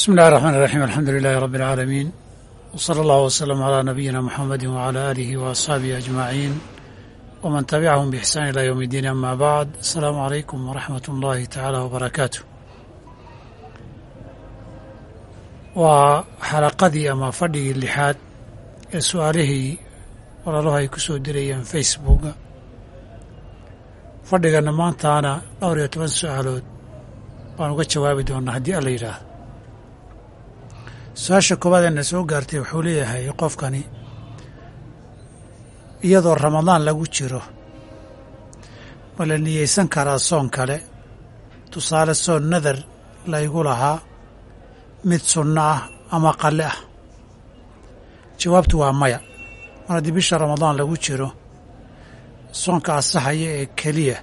bismi illahi raxmaan iraxiim alxamdu lilaahi rabbi alcaalamiin wsala allahu wasalam calaa nabiyina muxamedi wacalaa aalihi wa asxaabihi ajmaciin waman tabicahum biixsaan ilaa yowm iddiin ama bacd asalaamu calaykum waraxmat ullaahi tacaala wabarakaatu waa xalaqadii ama fadhigii lixaad ee su'aalihii walaaluhu ay ku soo dirayeen facebooka fadhigana maantaana dhowr iyo toban su'aalood baan uga jawaabi doonaa haddii alla su'aasha koowaad eena soo gaartay wuxuu leeyahay qofkani iyadoo ramadaan lagu jiro ma la niyeysan karaa soon kale. Tusaale soon nadar laygu lahaa mid sunno ah ama qalle ah. Jawaabtu waa maya. Mar haddii bisha ramadaan lagu jiro soonka asaxaya ee keliya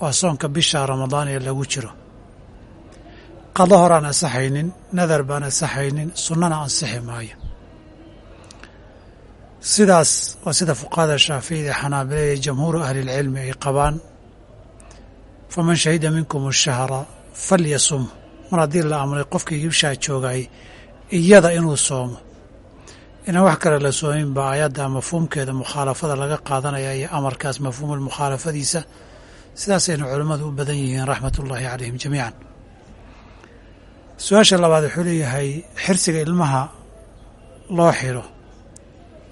waa soonka bisha ramadaan ee lagu jiro qado horaan ansaxaynin nadar baan ansaxaynin sunnana ansixi maayo. Sidaas waa sida fuqahada shaaficida ee jamhuuru ahlilcilmi ay qabaan. Faman shahida minkum ashahra falyasum. Mar haddii la amray qofkii gibshaa joogay iyada inuu soomo. Inaan wax kale la soomin baa ayadda mafhuumkeeda mukhaalafada laga qaadanaya iyo amarkaas mafhuumul mukhaalafadiisa. Sidaasayna culammadu u badan yihiin raxmatullaahi calayhim jamiican su'aasha labaad wuxuu leeyahay xirsiga ilmaha loo xiro.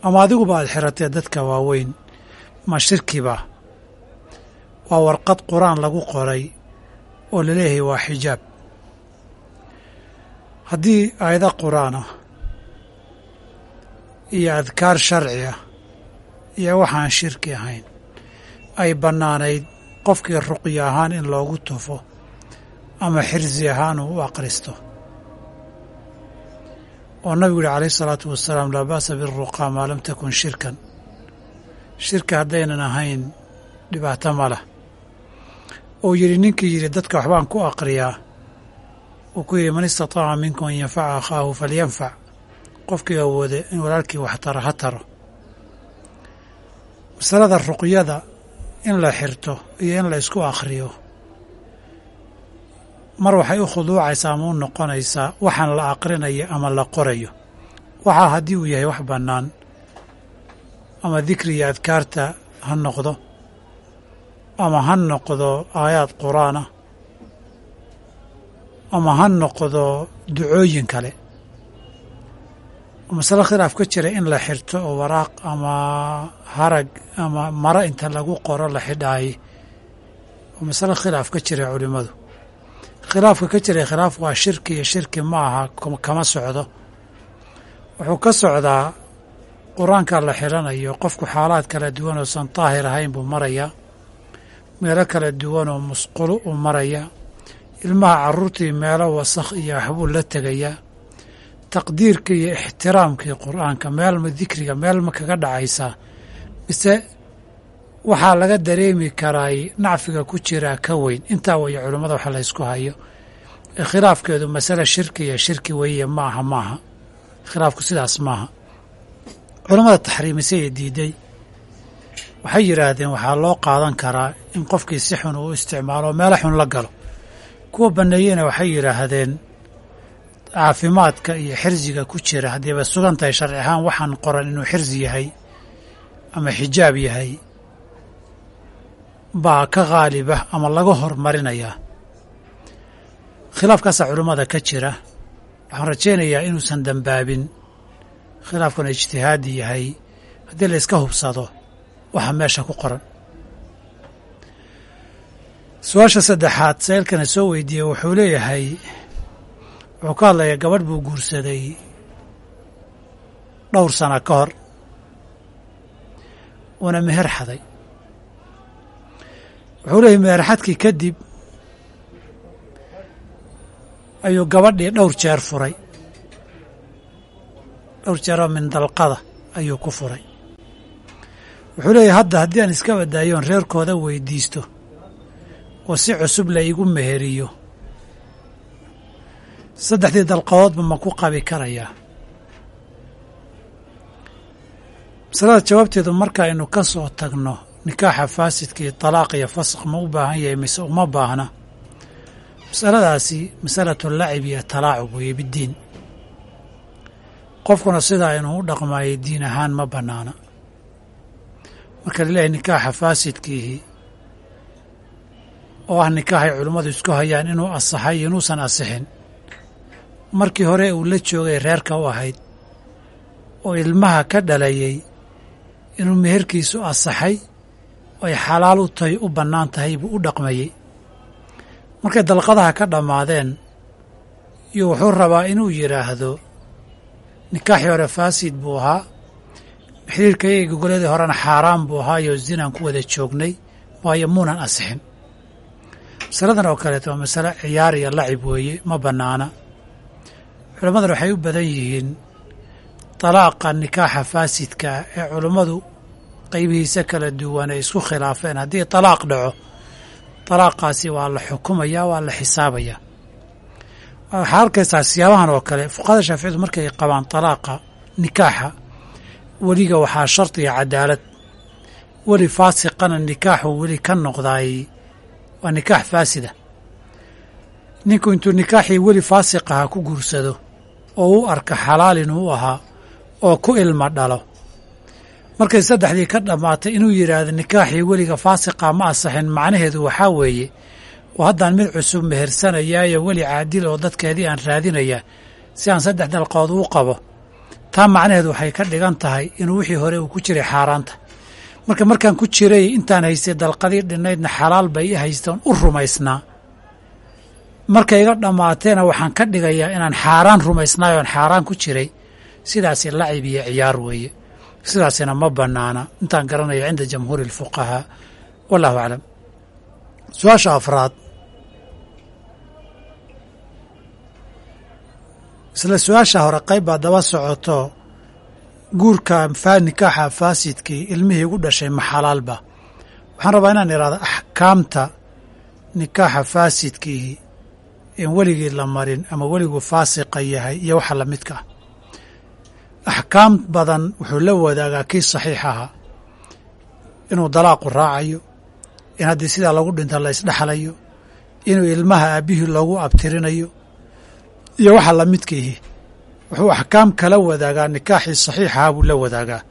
Ama adiguba aad xiratee dadka waaweyn ma shirkiba? Waa warqad qur'aan lagu qoray oo la leeyahay waa xijaab. Haddii aayado qur'aan ah iyo adkaar sharci ah iyo waxaan shirki ahayn ay bannaanayd qofkii ruqyo ahaan in loogu tufo ama xirsi ahaan uu u akhristo oo nabigu yihi calayhi isalaatu wasalaam laa ba'sa biruqaa maa lam takun shirkan. Shirki haddaynan ahayn dhibaato ma lah uu yidhi ninkii yidhi dadka waxbaan ku aqriyaa uu ku yidhi man istataaca minkum an yanfaca akhaahu falyanfac qofkii awooda in walaalkii wax taro ha taro. Masalada ruqyada in la xirto iyo in la isku akhriyo mar waxay u khuduucaysaa ama u noqonaysaa waxaan la aqrinayo ama la qorayo. Waxaa haddii uu yahay wax bannaan ama dikri iyo adkaarta ha noqdo ama ha noqdo aayaad qur'aanah ama ha noqdo ducooyin kale. Masale khilaaf ka jira in la xirto oo waraaq ama harag ama maro inta lagu qoro la xidhaaye oo masale khilaaf ka jira culimmadu khilaafka ka jiray khilaaf waa shirki iyo shirki ma aha kama socdo. Wuxuu ka socdaa qur'aanka la xidhanayo qofku xaalaad kala duwan oosan daahir ahayn buu marayaa meelo kala duwan oo musqulo uu maraya ilmaha carruurtii meelo wasakh iyo waxbuu la tegayaa taqdiirka iyo ixtiraamkii qur'aanka meelma dikriga meelma kaga dhacaysaa mise waxaa laga dareemi karaay nacfiga ku jiraa ka weyn. Intaa weeye culammada waxa la ysku hayo. Ee khilaafkeedu masale shirki iyo shirki weeye maaha maaha. Khilaafku sidaas maaha. Culammada taxriimisay ee diiday waxay yidhaahdeen waxaa loo qaadan karaa in qofkii si xun uu isticmaalo meelo xun la galo. Kuwa banneeyena waxay yidhaahdeen caafimaadka iyo xirsiga ku jira. Haddiiba sugan tahay sharci ahaan waxaan qoran inuu xirsi yahay ama xijaab yahay baa ka khaalibah ama laga hormarinayaa. Khilaafkaasaa culummada ka jira. Waxaan rajaynayaa inuusan dembaabin khilaafkuna ijtihaadi yahay. Haddii la iska hubsado waxa meesha ku qoran. Su'aasha saddexaad sa'iilkana soo weydiiyey wuxuu leeyahay wuxuu ka hadlayaa gabadh buu guursaday dhowr sana ka hor. Uuna meher xaday wuxuu leeyahy meherxadkii kadib ayuu gabadhii dhowr jeer furay. Dhowr jeeroo min dalqada ayuu ku furay. Wuxuu leeyahy hadda haddii aan iska badaayoon reerkooda weydiisto. Oo si cusub la igu meheriyo. Saddexdii dalqadoodba ma ku qabi karayaa masalada jawaabteedu markaaynu ka soo tagno nikaaxa faasidka iyo talaaq iyo fasakh ma u baahan yahay mise uma baahna? Masaladaasi masalatu lacib iyo talaacub weeye biddiin qofkuna sidaa inuu u dhaqmaayo diin ahaan ma bannaana. Marka la leeyahay nikaaxa faasidkiihi oo ah nikaaxay culimmadu isku hayaan inuu asaxay iyo inuusan asixin markii hore uu la joogay reerka u ahayd oo ilmaha ka dhalayay inuu meherkiisu asaxay ay xalaal u tahay u bannaan tahay buu u dhaqmayey. Markay dalqadaha ka dhammaadeen iyo wuxuu rabaa inuu yidhaahdo nikaaxii hore faasid buu ahaa xiriirkayga gogoladii horena xaaraan buu ahaa iyo zinaan ku wada joognay waayo muunan asixin. Masaladan oo kaleeto waa masale ciyaar iyo lacib weeye ma bannaana. Culammadan waxay u badan yihiin dalaaqa nikaaxa faasidkaa ee culummadu qaybihiisa kala duwan ay isku khilaafeen. Haddii dalaaq dhaco dalaaqaasi waa la xukumayaa waa la xisaabayaa. Waxaa arkaysaa siyaabahan oo kale fuqahada shaaficiyadu markay qabaan dalaaqa nikaaxa weliga waxaa shardiga cadaalad. Weli faasiqana nikaaxu weli ka noqdaay waa nikaax faasida. Ninku intuu nikaaxii weli faasiq ahaa ku guursado oo u arka xalaal inuu ahaa oo ku ilma dhalo markay saddexdii ka dhammaatay inuu yidhaahdo nikaaxii weliga faasiqa ma asaxin macnaheedu waxaa weeye haddaan mid cusub mehersanayaayo weli caadil oo dadkeedii aan raadinayaa si aan saddex dalqood uu qabo. Taa macnaheedu waxay ka dhigan tahay inuu wixii hore uu ku jiray xaaraanta. Marka markaan ku jiray intaan haystay dalqadii dhinaydna xalaal bay i haystaan u rumaysnaa. Markay iga dhammaateena waxaan ka dhigayaa inaan xaaraan rumaysnaay oon xaaraan ku jiray. Sidaasi lacib iyo ciyaar weeye sidaasina ma bannaana intaan garanaya cinda jamhuuri alfuqahaa wallahu aclam. Su'aasha afraad. Isla su'aasha hore qayb baa daba socoto guurka nikaaxa faasidkii ilmihii igu dhashay ma xalaalba. Waxaan rabaa inaan idhahdo axkaamta nikaaxa faasidkii in weligii la marin ama weligu faasiqa yahay iyo waxa lamidka ah axkaam badan wuxuu la wadaagaa kii saxiix ahaa. Inuu dalaaqu raacayo in haddii sidaa lagu dhinta la isdhexlayo inuu ilmaha aabbihii loogu abtirinayo iyo waxa lamidkiihi wuxuu axkaam kala wadaagaa nikaaxii saxiixahaa buu la wadaagaa.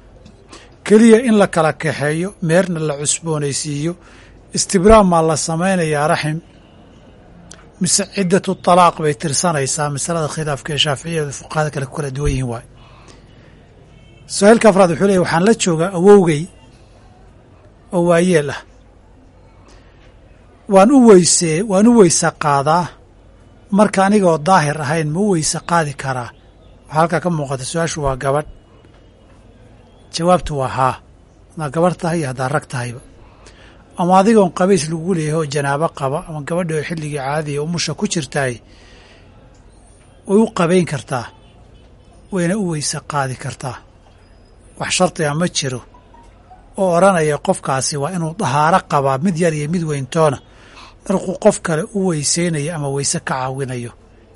Keliya in la kala kaxeeyo meerna la cusboonaysiiyo istibraamaa la samaynayaa raxim mise ciddatu talaaq bay tirsanaysaa masalada khilaafka ee shaaficiyada fuqahada kale ku kala duwan yihiin waay su'aalka afraad wuxuu leeyay waxaan la joogaa awowgey oo waayeel ah. Waan u weysee waan u weyse qaadaa. Marka anigoo daahir ahayn ma u weyse qaadi karaa. Waxaa halkaa ka muuqata su'aashu waa gabadh. Jawaabtu waa haa. Haddaa gabadh tahay iyo haddaa rag tahayba. Ama adigoon qabays lagu leeyahay oo janaabo qaba ama gabadhi oo xilligii caadiya umusha ku jirtaay way u qabayn kartaa wayna u weyse qaadi kartaa wax shardiga ma jiro. Oo odhanaya qofkaasi waa inuu dahaaro qabaa mid yar iyo mid weyntoona markuu qof kale u weysaynayo ama weyse ka caawinayo.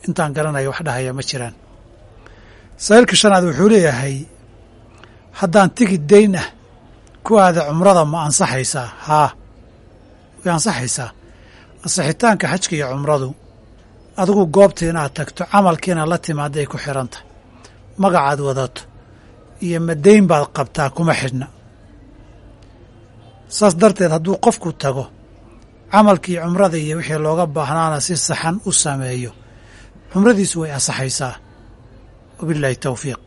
Intaan garanaya wax dhahaya ma jiraan. Sa'iilka shanaad wuxuu leeyahay haddaan tigid dayn ah ku aada cumrada ma ansaxaysaa? Haa way ansaxaysaa. Ansixitaanka xajka iyo cumradu adigu goobta inaad tagto camalkiina la timaaday ku xidhan tahay magacaad wadato iyo madayn baad qabtaa kuma xidhna. Saas darteed hadduu qofku tago camalkii cumrada iyo wixii looga baahnaana si saxan u sameeyo cumradiisu way ansaxaysaa. Wabilaahi towfiiq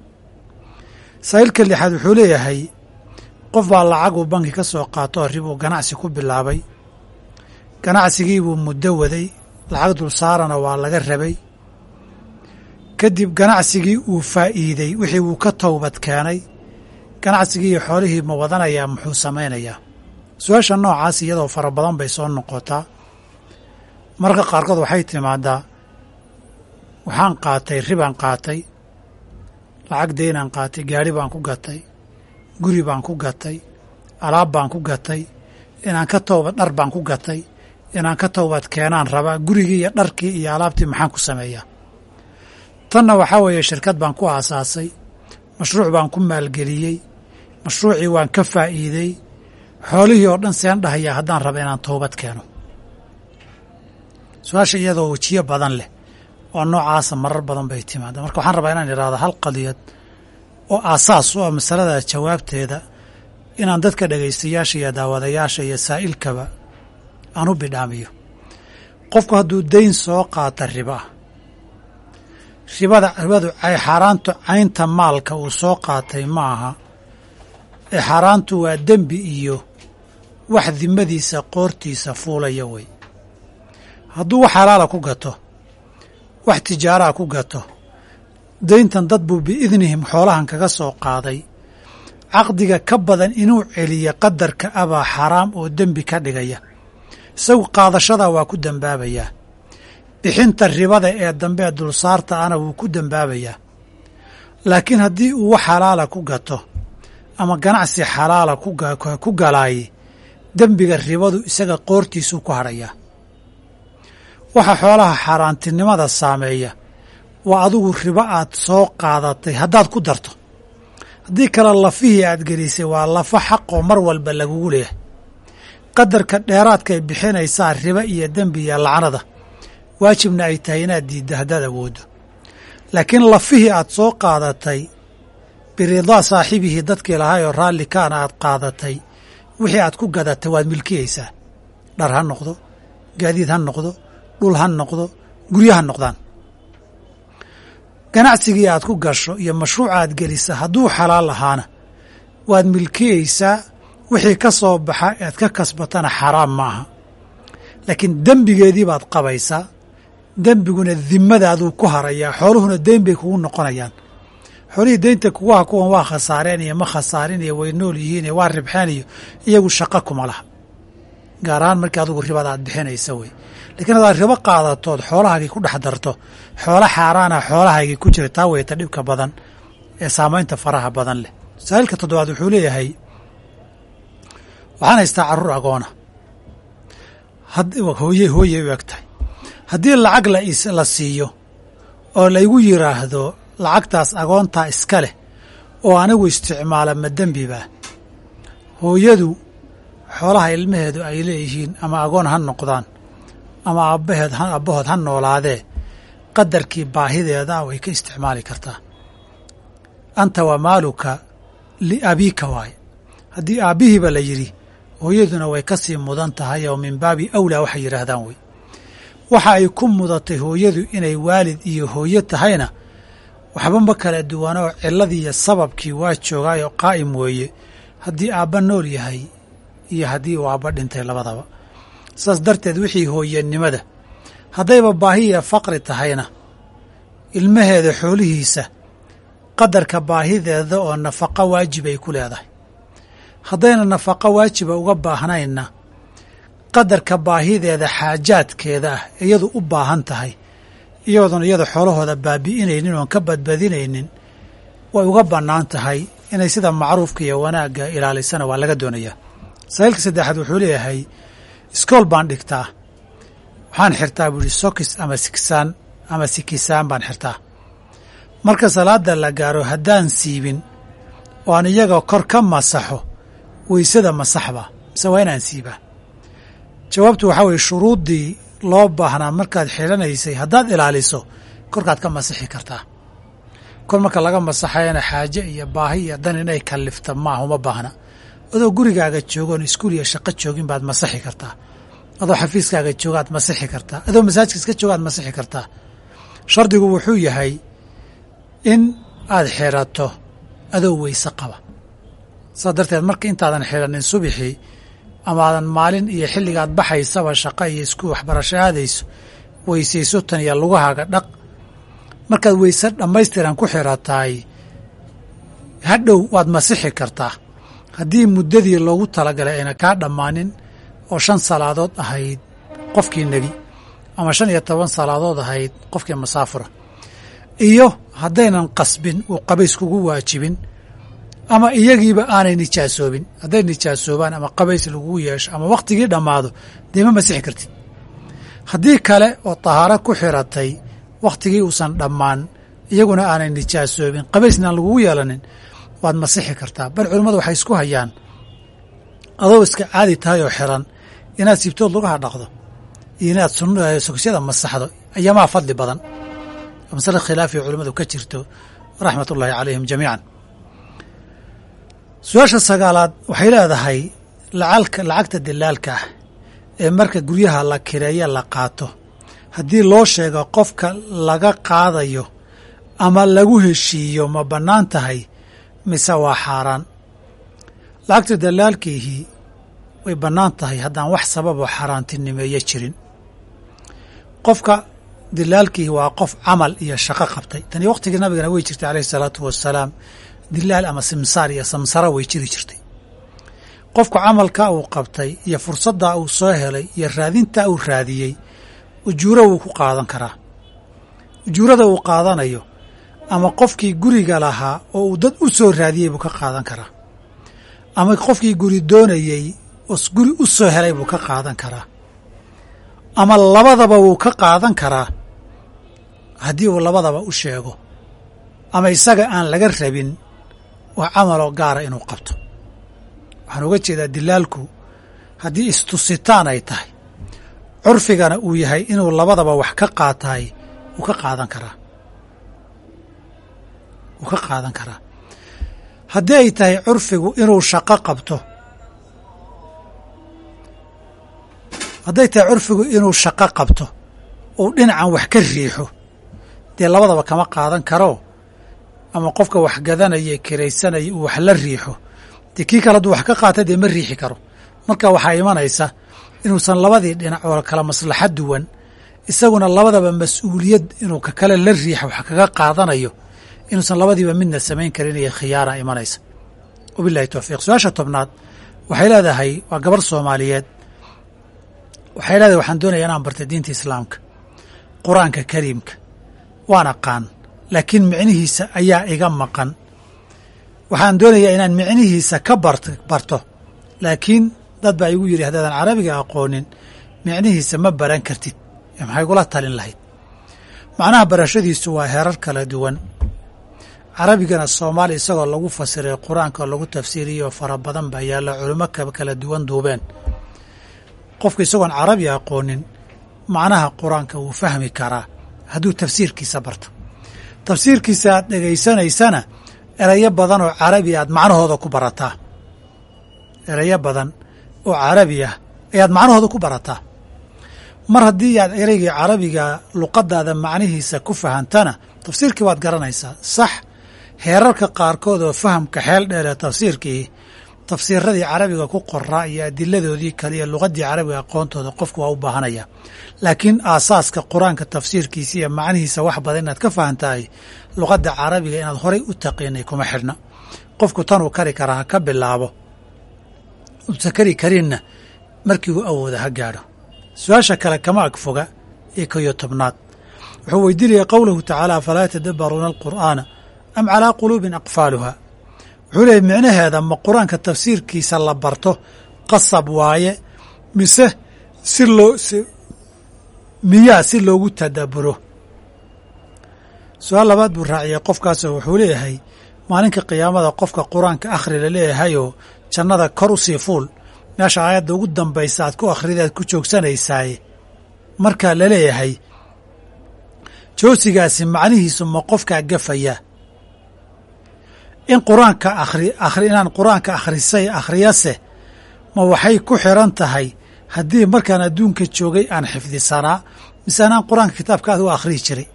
saa'ilka lixaad wuxuu leeyahay qof baa lacaguu banki ka soo qaato oo ribuu ganacsi ku bilaabay. Ganacsigiibuu muddo waday lacag dulsaarana waa laga rabay kadib ganacsigii uu faa'iidey wixii wuu ka towbad keenay. Ganacsigii iyo xoolihii ma wadanayaa muxuu samaynayaa. Su'aasha noocaas iyadoo fara badan bay soo noqotaa. Marka qaarkood waxay timaadaa waxaan qaatay ribaan qaatay lacag deynaan qaatay gaari baan ku gatay guri baan ku gatay alaab baan ku gatay inaan ka towbad dhar baan ku gatay inaan ka towbad keenaan rabaa gurigii iyo dharkii iyo alaabtii maxaan ku sameeyaa tanna waxaa weeye shirkad baan ku aasaasay mashruuc baan ku maalgeliyey mashruucii waan ka faa'iidey xoolihii oo dhan seen dhahayaa haddaan raba inaan toobad keeno. Su'aasha iyadoo wejiyo badan leh oo noocaasa marar badan bay timaada marka waxaan rabaa inaan idhahdo hal qadiyad oo aasaas u ah masalada jawaabteeda inaan dadka dhegaystayaasha iyo daawadayaasha iyo saa'ilkaba aan u bidhaamiyo. Qofku hadduu dayn soo qaata riba ribada ribadu xaaraantu caynta maalka uu soo qaatay ma aha ee xaaraantu waa dembi iyo wax dimadiisa qoortiisa fuulaya wey hadduu wax xalaala ku gato wax tijaaraa ku gato dayntan dad buu biidnihim xoolahan kaga soo qaaday. Caqdiga ka badan inuu celiya qadarka abaa xaraam oo dembi ka dhigaya. Isagu qaadashadaa waa ku dembaabayaa bixinta ribada ee dambe dulsaarta ana wuu ku dembaabayaa laakiin haddii uu wax xalaala ku gato ama ganacsi xalaala ku galaaye dembiga ribadu isaga qoortiisuu ku hadhayaa waxa xoolaha xaaraantinimada saameeya waa adigu ribo aad soo qaadatay haddaad ku darto. Haddii kale lafihii aad gelisay waa lafo xaqoo mar walba lagugu leeyahay. Qadarka dheeraadkaay bixinaysaa ribo iyo dembi iyo lacnada waajibna ay tahay inaad diiddo haddaad awooddo laakiin lafihii aad soo qaadatay biridaa saaxibihii dadkii lahaayoo raalli kaana aad qaadatay wixii aad ku gadatay waad milkiyeysaa. Dhar ha noqdo gaadiid ha noqdo dhul ha noqdo guryo ha noqdaan. Ganacsigii aad ku gasho iyo mashruuca aad gelisa hadduu xalaal ahaana waad milkiyeysaa wixii ka soo baxa ead ka kasbatana xaraam ma aha laakiin dembigeedii baad qabaysaa dembiguna dimadaaduu ku harayaa xooluhuna deyn bay kugu noqonayaan. Xoolihii deynta kuguha kuwan waa khasaareen iyo ma khasaarin iyo way nool yihiin waa ribxeen iyo iyagu shaqo kuma laha. Gaar ahaan markii adugu ribada aad bixinaysa wey lakiin hadaad ribo qaadatood xoolahaagii ku dhex darto xoolo xaaraana xoolahaygii ku jira taa weyta dhibka badan ee saamaynta faraha badan leh. Masaa'ilka toddobaad wuxuu leeyahay waxaan haystaa carruur agoona hooye hooyey u eg tahay haddii lacag la siiyo oo laygu yidhaahdo lacagtaas agoontaa iska leh oo anigu isticmaala ma dembibaa hooyadu xoolaha ilmaheedu ay leeyihiin ama agoon ha noqdaan ama aabbaheed aabbahood ha noolaadee qadarkii baahideeda way ka isticmaali kartaa. Anta wa maaluka liabiika waaye haddii aabbihiiba la yidhi hooyaduna way ka sii mudan tahay oo min baabi awlaa waxay yidhaahdaan wey waxa ay ku mudatay hooyadu inay waalid iyo hooyo tahayna waxba ma kala duwanoo ciladii iyo sababkii waa joogaayoo qaa'im weeye. Haddii aabba nool yahay iyo haddii uu aabba dhintay labadaba. Saas darteed wixii hooyanimada haddayba baahiya faqri tahayna ilmaheeda xoolihiisa qadarka baahideeda oo nafaqo waajib ay ku leedahay. Haddayna nafaqo waajiba uga baahnaynna qadarka baahideeda xaajaadkeeda ah iyadu u baahan tahay iyadoon iyada xoolahooda baabi'inaynin oon ka badbadinaynin way uga bannaan tahay inay sida macruufka iyo wanaagga ilaalisana waa laga doonayaa sahiilka saddexaad wuxuu leeyahay iskool baan dhigtaa waxaan xirtaa buu ihi sokis ama siksaan ama sikisaan baan xirtaa. Marka salaada la gaaro haddaan siibin oo aan iyaga kor ka masaxo weysada masaxba mise waa inaan siibaa jawaabtu waxaa weeye shuruuddii loo baahnaa markaad xidhanaysay haddaad ilaaliso korkaad ka masixi kartaa. Kor marka laga masaxayana xaaje iyo baahi iyo dan inay kallifta maaha uma baahna. Adoo gurigaaga joogoon iskuul iyo shaqo joogin baad masixi kartaa. Adoo xafiiskaaga joogaad masixi kartaa. Adoo masaajidka iska joogaad masixi kartaa. Shardigu wuxuu yahay in aad xidhato adoo weyse qaba. Saas darteed marka intaadan xidhanin subixii ama aadan maalin iyo xilligaad baxaysaba shaqo iyo isku waxbarasho aadayso weysayso tan iyo lugahaaga dhaq. Markaad weyse dhammaystiran ku xidhataay hadhow waad masixi kartaa. Haddii muddadii loogu talagalay ayna kaa dhammaanin oo shan salaadood ahayd qofkii nebi ama shan iyo toban salaadood ahayd qofkii masaafura. Iyo haddaynan qasbin uu qabays kugu waajibin ama iyagiiba aanay nijaasoobin hadday nijaasoobaan ama qabays lagugu yeesho ama wakhtigii dhammaado dee ma masixi kartid. Haddii kale oo tahaaro ku xiratay wakhtigii uusan dhammaan iyaguna aanay nijaasoobin qabaysna aan lagugu yeelanin waad masixi kartaa. Bal culimmadu waxay isku hayaan. Adoo iska caadi tahay oo xiran inaad siibtood lugaha dhaqdo iyo inaad sogsiyada masaxdo ayamaa fadli badan. Masale khilaafiya culimmadu ka jirto raxmat calayhim jamiican su'aasha sagaalaad waxay leedahay lacalka lacagta dilaalka ah ee marka guryaha la kireeya la qaato. Haddii loo sheego qofka laga qaadayo ama lagu heshiiyo ma bannaan tahay mise waa xaaraan. Lacagta dalaalkiihii way bannaan tahay haddaan wax sababoo xaaraantinimeeyo jirin. Qofka dilaalkiihi waa qof camal iyo shaqo qabtay. Tani wakhtigii nabigana way jirtay alayhi salaatu wasalaam dilaal ama simsaar iyo samsara way jiri jirtay. Qofku camalka uu qabtay iyo fursaddaa uu soo helay iyo raadintaa uu raadiyey ujuuro wuu ku qaadan karaa. Ujuurada uu qaadanayo ama qofkii guriga lahaa oo uu dad u soo raadiyey buu ka qaadan karaa. Ama qofkii guri doonayey oo guri u soo helay buu ka qaadan karaa. Ama labadaba wuu ka qaadan karaa haddii uu labadaba u sheego. Ama isaga aan laga rabin wax camaloo gaara inuu qabto. Waxaan uga jeedaa dilaalku haddii istusitaan ay tahay curfigana uu yahay inuu labadaba wax ka qaataay wuu ka qaadan karaa. Wuu ka qaadan karaa. Haddii ay tahay curfigu inuu shaqo qabto hadday tahay curfigu inuu shaqo qabto uu dhinacan wax ka riixo dee labadaba kama qaadan karo ama qofka wax gadanaya kiraysanaya uu wax la riixo dee kii kale hadduu wax ka qaata dee ma riixi karo. Marka waxaa imanaysa inuusan labadii dhinac oo kala maslaxa duwan isaguna labadaba mas'uuliyad inuu ka kale la riixa wax kaga qaadanayo inuusan labadiiba midna samayn karin iyo khiyaara imanaysa. Wabilahi towfiiq su'aasha tobnaad waxay leedahay waa gabar soomaaliyeed. Waxay leedahay waxaan doonaya inaan bartay diinta islaamka qur'aanka kariimka waan aqaan laakiin micnihiisa ayaa iga maqan. Waxaan doonayaa inaan micnihiisa ka bart barto. Laakiin dad baa igu yidhi haddaadan carabiga aqoonin micnihiisa ma baran kartid. Maxay gula talin lahayd? Macnaha barashadiisu waa heerar kala duwan. Carabigana soomaali isagoo lagu fasiray qur'aanka lagu tafsiiriyo fara badan baa yaalla culimo kala duwan duubeen. Qofku isagoon carabi aqoonin macnaha qur'aanka wuu fahmi karaa. Hadduu tafsiirkiisa barto tafsiirkiisa aad dhegaysanaysana erayo badan oo carabi aad macnahooda ku barataa. Erayo badan oo carabi ah ayaad macnahooda ku barataa. Mar haddii aad ereygii carabiga luqadaada macnihiisa ku fahantana tafsiirkii waad garanaysaa. Sax heerarka qaarkood oo fahamka xeel dheer ee tafsiirkii tafsiiradii carabiga ku qoraa iyo adiladoodii kale iyo luqadii carabiga aqoontooda qofku waa u baahanaya laakiin aasaaska qur'aanka tafsiirkiisa iyo macnihiisa wax badan inaad ka fahantahay luqadda carabiga inaad horay u taqiinay kuma xidhna qofku tanuu kari karaa ha ka bilaabo. Uusa kari karinna markii uu awooda ha gaadho. Su'aasha kale kama ag foga ee koyo tobnaad. Wuxuu weydiinaya qowlahu tacaala falaa yatadabbaruuna alqur'aana am calaa quluubin aqfaaluha wuxuu leeyay micnaheeda ma qur'aanka tafsiirkiisa la barto? Qasab waaye mise si loo miyaa si loogu tadabburo su'aal labaad buu raaciyey qofkaasoo wuxuu leeyahay maalinka qiyaamada qofka qur'aanka akhri la leeyahayoo jannada kor u sii fuul meesha aayadda ugu dambaysa aad ku akhridaad ku joogsanaysaay. Markaa la leeyahay joosigaasi macnihiisu ma qofkaa gafaya in qur'aanka akhri akhri inaan qur'aanka akhrisay akhriyase ma waxay ku xiran tahay haddii markaan adduunka joogay aan xifdisanaa mise anaan qur'aanka kitaabkaada u akhriyi jiray.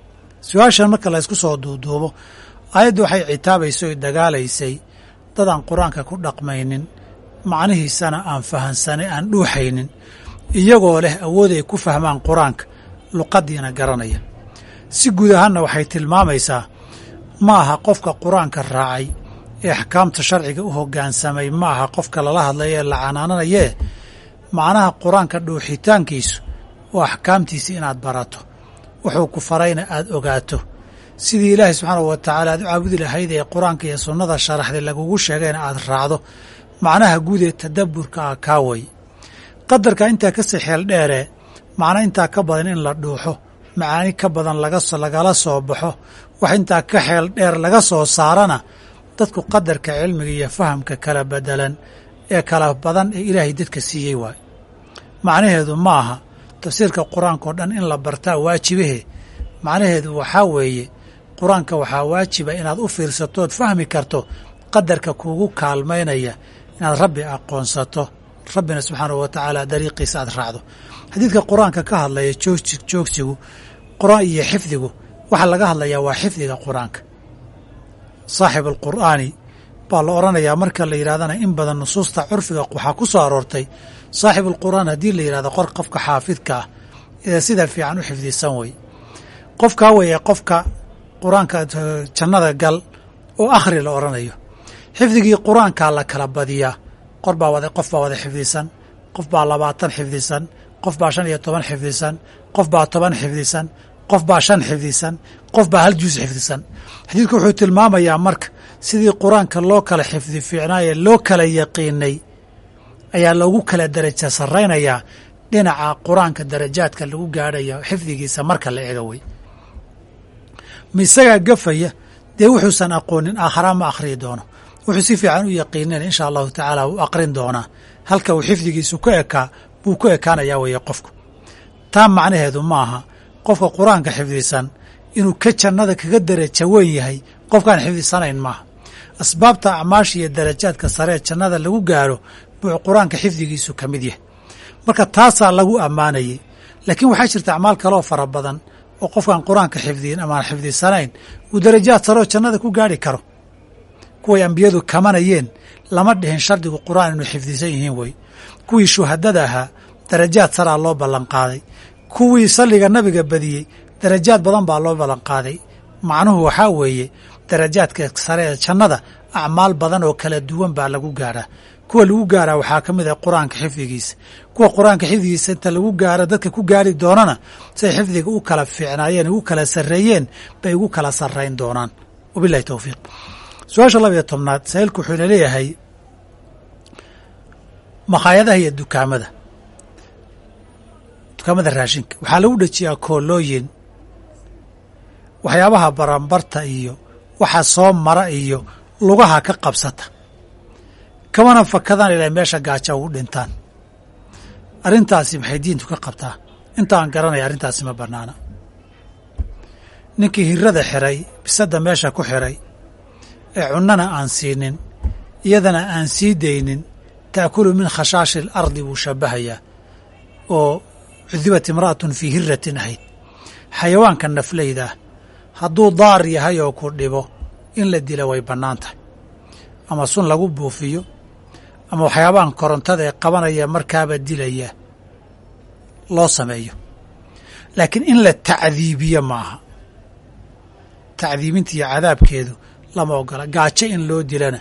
Su'aashan marka la ysku soo duuduubo aayaddu waxay citaabaysay oy dagaalaysay dad aan qur'aanka ku dhaqmaynin macnihiisana aan fahansanay aan dhuuxaynin iyagoo leh awood ay ku fahmaan qur'aanka luqaddiina garanaya. Si guud ahaanna waxay tilmaamaysaa ma aha qofka qur'aanka raacay ee axkaamta sharciga u hoggaansamay ma aha qofka lala hadlaya ee la canaananayee macnaha qur'aanka dhuuxitaankiisu waa axkaamtiisa inaad barato. Wuxuu ku farayna aad ogaato. Sidii ilaahay subxaanahu wa tacaala aad u caabudi lahayd ee qur'aanka iyo sunnada sharaxday lagugu sheegayna aad raacdo macnaha guud ee tadabburka ah kaa way. Qadarka intaa ka sixeel dheeree macno intaa ka badan in la dhuuxo macaani ka badan lagala soo baxo wax intaa ka xeel dheer laga soo saarana dadku qadarka cilmiga iyo fahamka kala bedelan ee kala badan ee ilaahay dadka siiyey waay. Macnaheedu ma aha tafsiirka qur'aanka oo dhan in la bartaa waajibahe. Macnaheedu waxaa weeye qur'aanka waxaa waajiba inaad u fiirsato ood fahmi karto qadarka kuugu kaalmaynaya inaad rabbi aqoonsato rabbina subxaanahu wa tacaala dariiqiisa aad raacdo. Xadiidka qur'aanka ka hadlaya joogsi joogsigu qur'aan iyo xifdigu waxaa laga hadlayaa waa xifdiga qur'aanka saaxib alqur'aani baa la odhanayaa marka la yidhahdana in badan nusuusta curfiga waxaa ku soo aroortay saaxib alqur'aan haddii la yidhahdo qor qofka xaafidka ah ee sida fiican u xifdisan wey qofkaa weeye qofka qur'aanka jannada gal oo akhri la odhanayo xifdigii qur'aankaa la kala badiyaa. Qor baa wada qof baa wada xifdisan qof baa labaatan xifdisan qof baa shan iyo toban xifdisan qof baa toban xifdisan qof baa shan xifdisan qof baa hal juus xifdisan xadiidku wuxuu tilmaamayaa marka sidii qur'aanka loo kala xifdi fiicnaayee loo kala yaqiinay ayaa loogu kala daraja sarraynayaa dhinaca qur'aanka darajaadka lagu gaadhaya xifdigiisa marka la ega wey isagaa gafaya? Dee wuxuusan aqoonin aakhara ma akhriyi doono. Wuxuu si fiican u yaqiinina insha allahu tacaala wuu aqrin doonaa. Halka uu xifdigiisu ka ekaa buu ku ekaanayaa weeye qofku. Taa macnaheedu ma aha qofka qur'aanka xifdisan inuu ka jannada kaga daraja weyn yahay qofkaan xifdisanayn maaha. Asbaabta acmaasha iyo darajaadka saree jannada lagu gaaro buu qur'aanka xifdigiisu ka mid yahay. Marka taasaa lagu ammaanayay laakiin waxaa jirta acmaal kaloo fara badan oo qofkaan qur'aanka xifdiyin amaan xifdisanayn uu darajaad saroo jannada ku gaari karo. Kuway ambiyadu kamanayeen lama dhihin shardigu qur'aan inuu xifdisan yihiin wey kuwii shuhadada ahaa darajaad saraa loo ballanqaaday kuwii salliga nabiga badiyey darajaad badan baa loo ballanqaaday macnuhu waxaa weeye darajaadka sare ee jannada acmaal badan oo kala duwan baa lagu gaadhaa kuwa lagu gaaraa waxaa ka mid ah qur'aanka xifdigiisa. Kuwa qur'aanka xifdigiisa inta lagu gaaro dadka ku gaari doonana siay xifdiga u kala fiicnaayeen u kala sarreeyeen bay ugu kala sarrayn doonaan. Wabilahi towfiiq su'aasha labiyo tobnaad saa'ilku wuxuu ina leeyahay makhaayadaha iyo dukaamada dukaamada raashinka. Waxaa lagu dhejiyaa koolooyin waxyaabaha baranbarta iyo waxa soo mara iyo lugaha ka qabsata. Kamana fakadaan ilaa meesha gaaja ugu dhintaan. Arrintaasi maxay diintu ka qabtaa? Inta aan garanaya arrintaasi ma bannaana. Ninkii hirada xiray bisadda meesha ku xiray ee cunnana aan siinin iyadana aan sii daynin ta'kulu min khashaashi alardi buu shabbahayaa oo cudibat imra'atun fii hiratin ahayd xayawaanka naflayda ah hadduu daar yahay oo ku dhibo in la dila way bannaan tahay. Ama sun lagu buufiyo ama waxyaabahan korontada ee qabanaya markaaba dilaya loo sameeyo. Laakiin in la tacdiibiyo ma aha tacdiibinta iyo cadaabkeedu lama ogola. Gaajo in loo dilana.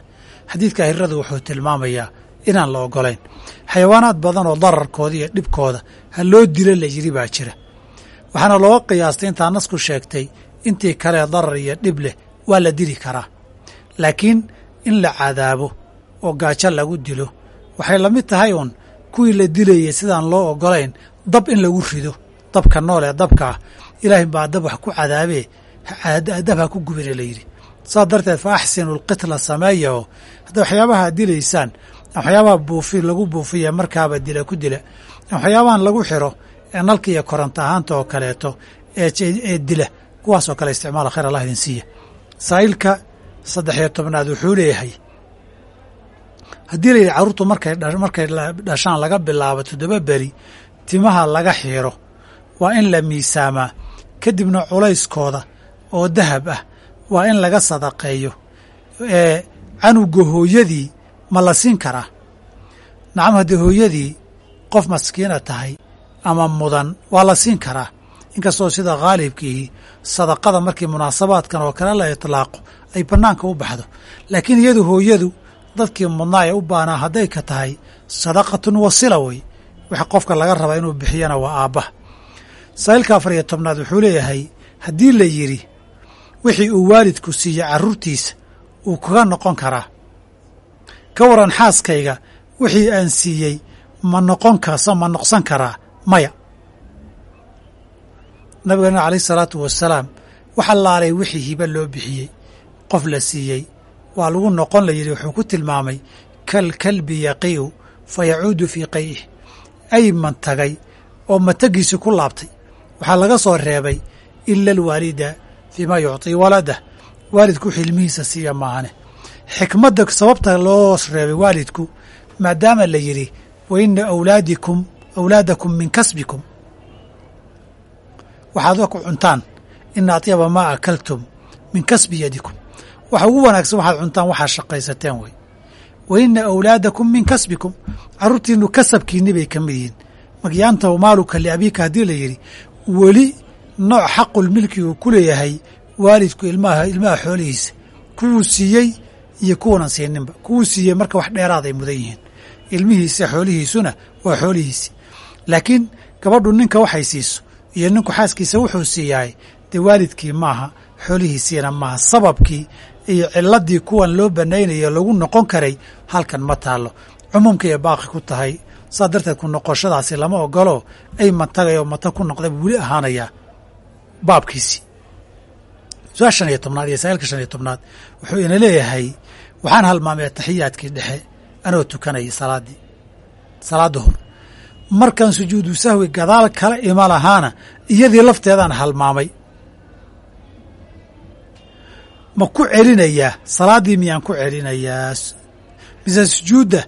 Xadiidka hiradu wuxuu tilmaamayaa inaan la ogolayn xayawaanaad badan oo dararkooda iyo dhibkooda ha loo dilo la yidhi baa jira. Waxaana looga qiyaastay intaa nasku sheegtay intii kalee darar iyo dhib leh waa la dili karaa. Laakiin in la cadaabo oo gaajo lagu dilo waxay la mid tahay uun kuwii la dilayay sidaan loo ogolayn dab in lagu rido dabka nool ee dabka ah. Ilaahay baa dab wax ku cadaabee dab ha ku gubine la yidhi. Saas darteed fa axsinu lqitla sameeya oo hadda waxyaabaha dilaysaan waxyaabaha buufi lagu buufiya markaaba dila ku dila. Waxyaabahan lagu xiro ee nalka iyo koronto ahaanta oo kaleeto ee dila kuwaasoo kale isticmaala khayr allah idin siiya. Saa'ilka saddex iyo tobnaad wuxuu leeyahay haddii la yidhi carruurtu markay markay dhashaan laga bilaabo toddoba beri timaha laga xiiro waa in la miisaamaa. Kadibna culayskooda oo dahab ah waa in laga sadaqeeyo. Ee canuga hooyadii ma la siin karaa? Nacam haddii hooyadii qof maskiina tahay ama mudan waa la siin karaa? Inkastoo sida khaalibkiihi sadaqada markii munaasabaadkan oo kale la itlaaqo ay bannaanka u baxdo. Laakiin iyadu hooyadu dadkii mudnaa ee u baanaa hadday ka tahay sadaqatun wasila wey waxa qofka laga rabaa inuu bixiyana waa aabbaha saa'ilka afar iyo tobnaad wuxuu leeyahay haddii la yidhi wixii uu waalidku siiye carruurtiisa uu kaga noqon karaa ka waran xaaskayga wixii aan siiyey ma noqon kasa ma noqsan karaa maya. Nabigeena alayh isalaatu wasalaam waxa laalay wixii hiba loo bixiyey. Qof la siiyey waa lagu noqon la yidhi wuxuu ku tilmaamay kal kalbi yaqii'u fa yacuudu fii qay'ih ay mantagay oo matagiisi ku laabtay. Waxaa laga soo reebay ila alwaalida fii ma yucطii waladah waalidku wux ilmihiisa siiya maahane xikmadda sababta loo reebay waalidku maadaama la yidhi wa ina awlaadikum awlaadakum min kasbikum. Waxaad ku cuntaan ina atyaba maa akaltum min kasbi yadikum. Waxa ugu wanaagsan waxaad cuntaan waxaad shaqaysateen wey wa ina awlaadakum min kasbikum. Carruurtiinu kasabkiinni bay ka mid yihiin. Magyaanta maaluka liabiika haddii la yidhi weli nooc xaqulmilki uu ku leeyahay waalidku ilmaha ilmaha xoolihiisa kuwuu siiyey iyo kuwanan siininba kuwuu siiyey marka wax dheeraaday mudan yihiin. Ilmihiisa xoolihiisuna waa xoolihiisi. Laakiin gabadhu ninka waxay siiso iyo ninku xaaskiisa wuxuu siiyahay dee waalidkii maaha xoolihiisiina maaha. Sababkii iyo ciladii kuwan loo banaynayo lagu noqon karay halkan ma taallo. Cumuumkay baaqi ku tahay saa darteed ku noqoshadaasi lama ogolo ay matagayoo mata ku noqda buu weli ahaanayaa baabkiisii su'aal iyo tobnaad iyo sagaalka shan iyo tobnaad wuxuu ina leeyahay waxaan halmaamay ataxiyaadkii dhexe anoo tukanayay salaaddii salaadda hor markaan sujuudu sahwi gadaal kala ima lahaana iyadii lafteedaan halmaamay. Ma ku celinayaa salaaddii miyaan ku celinayaa? Mise sujuudda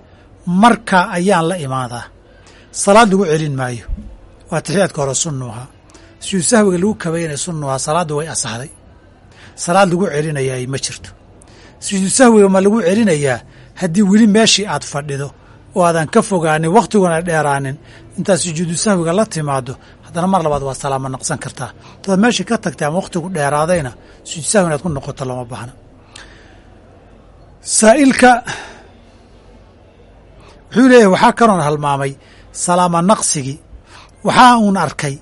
marka ayaan la imaadaa? Salaad lagu celin maayo. Waa taxiyaadka hore sunnu ahaa. Sujuud sahwiga lagu kabaynaya sunnu ahaa salaadda way asaxday. Salaad lagu celinayaa ma jirto sujuud sahwiga ma lagu celinayaa haddii weli meeshii aad fadhido oo aadan ka fogaanin wakhtiguna dheeraanin intaad sujuudu sahwiga la timaado haddana mar labaad waa salaamo naqsan kartaa. Intaad meeshii ka tagtay ama wakhtigu dheeraadayna sujuud sahwi inaad ku noqoto lama baahna. Saa'ilka wuxuu leeyahay waxaa kaloon halmaamay salaamo naqsigii. Waxaa uun arkay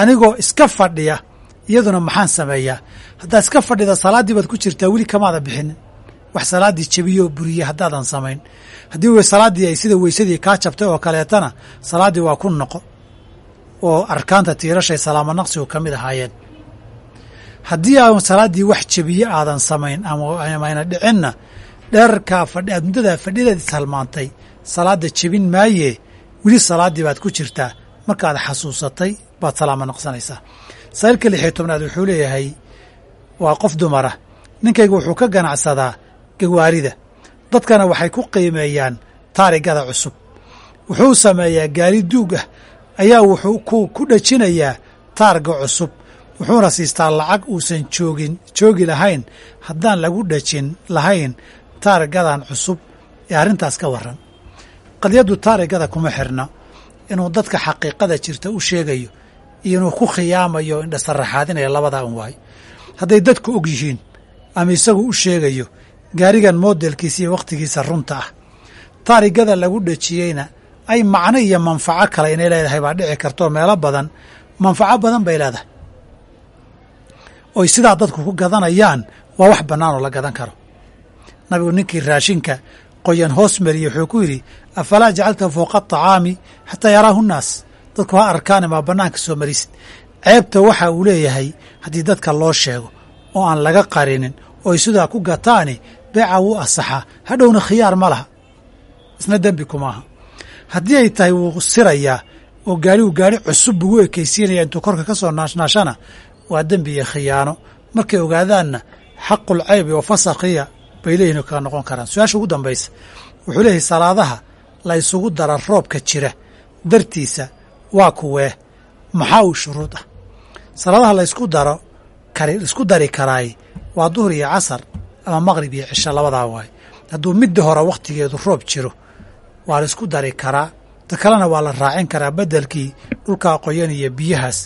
anigoo iska fadhiya iyaduna maxaan sameeyaa. Haddaad iska fadhida salaaddii baad ku jirtaa weli kamaada bixinin wax salaaddii jebiyoo buriye haddaadan samayn. Haddii w salaaddii ay sida weysadii kaa jabtay oo kaleetana salaaddii waa ku noqo oo arkaanta tiirashay salaamo naqsigu ka mid ahaayeen. Haddii aan salaaddii wax jebiye aadan samayn amayna dhicinna dheerarkaa fadhi aad muddadaa fadhidaad ishalmaantay salaadda jebin maayee weli salaaddii baad ku jirtaa markaad xasuusatay baad salaamo naqsanaysaa. Saailka lixiyo tobnaad wuxuu leeyahay waa qof dumara. Ninkaygu wuxuu ka ganacsadaa gawaarida dadkana waxay ku qiimeeyaan taarigada cusub. Wuxuu sameeyaa gaari duug ah. Ayaa wuxuu ku dhajinayaa taarga cusub. Wuxuuna siistaa lacag uusan joogin joogi lahayn. Haddaan lagu dhajin lahayn taarigadan cusub ee arrintaas ka warran. Qadiyaddu taarigada kuma xirna. Inuu dadka xaqiiqada jirta u sheegayo. Iyo inuu ku khiyaamayo indhasaraxaadinaya labadaa un waay. Hadday dadku og yihiin ama isagu u sheegayo gaarigan modelkiisa iyo wakhtigiisa runta ah. Taarigada lagu dhajiyeyna ay macno iyo manfaco kale inay leedahay baa dhici kartoo meelo badan. Manfaco badan bay leedahay. Oy sidaa dadku ku gadanayaan waa wax bannaan oo la gadan karo. Nabigu ninkii raashinka qoyan hoos mariye wuxuu ku yidhi afalaa jacalta fowqa aطacaami xataa yaraahu nnaas? Dadku ha arkaane maa bannaanka soo marisid. Ceebta waxa uu leeyahay haddii dadka loo sheego oo aan laga qarinin ooy sidaa ku gataani beeca wuu asaxaa. Hadhowna khiyaar ma laha. Isna dembi kumaaha haddii ay tahay wuu sirayaa oo gaarigu gaari cusub bugu ekaysiinaya intuu korka ka soo naashnaashana waa dembi iyo khiyaano. Markay ogaadaanna xaqul caybi oo fasakhiya bay leeyihiin kaga noqon karaan. Su'aasha ugu dambaysa wuxuu leeyahay salaadaha la ysugu dara roobka jira. Dartiisa waa kuwee. Maxaa uu shuruud ah? Salaadaha la ysku daro kari isku dari karaay waa duhur iyo casar ama maqrib iyo cisho labadaa waay. Hadduu midda hore wakhtigeedu roob jiro waa la isku dari karaa. Ta kalena waa la raacin karaa beddelkii dhulkaa qoyan iyo biyahaas.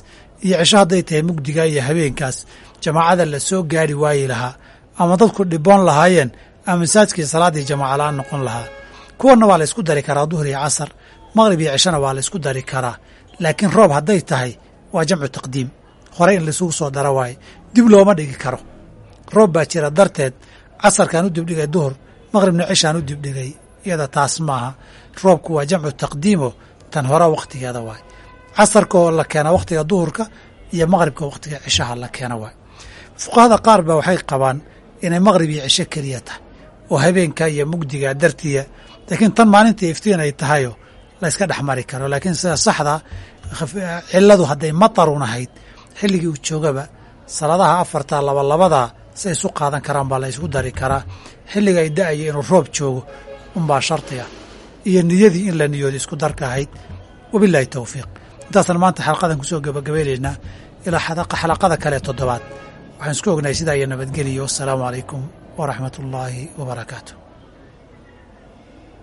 Iyo cisho hadday tahay mugdiga iyo habeenkaas jamaacada la soo gaari waayi lahaa ama dadku dhiboon lahaayeen ama masaajkii salaaddii jamaaca la'aan noqon lahaa. Kuwanna waa la ysku dari karaa duhur iyo casar. Maqrib iyo cishona waa la ysku dari karaa. Laakiin roob hadday tahay waa jamcu taqdiim. Horey in laisugu soo dara waaye dib looma dhigi karo roob baa jira darteed casarkaan u dibdhigay duhur maqribna cishaan u dibdhigay iyada taas maaha. Roobku waa jamcu taqdiimo tan hore wakhtigeeda waay. Casarka oo la keena wakhtiga duhurka iyo maqribka wakhtiga cishaha la keena waay. Fuqahada qaar ba waxay qabaan inay maqrib iyo cisho keliya tahay oo habeenka iyo mugdiga dartiya. Laakiin tan maalinta iftiin ay tahayo la yska dhex mari karo. Laakiin sida saxda cilladu hadday matarun ahayd xilligii uu joogaba salaadaha afarta labalabada si isu qaadan karaan baa la ysgu dari karaa. Xilliga ay da'aya inuu roob joogo unbaa shardiga iyo niyadii in la niyooda isku darka ahayd. Wabilaahi towfiiq intaasaan maanta xalqadan ku soo gabagabaynaynaa ilaa xalaqada kale toddobaad. Waxaan isku ognahay sidaa iyo nabadgeliyo wassalaamu calaykum waraxmat ullaahi wabarakaatu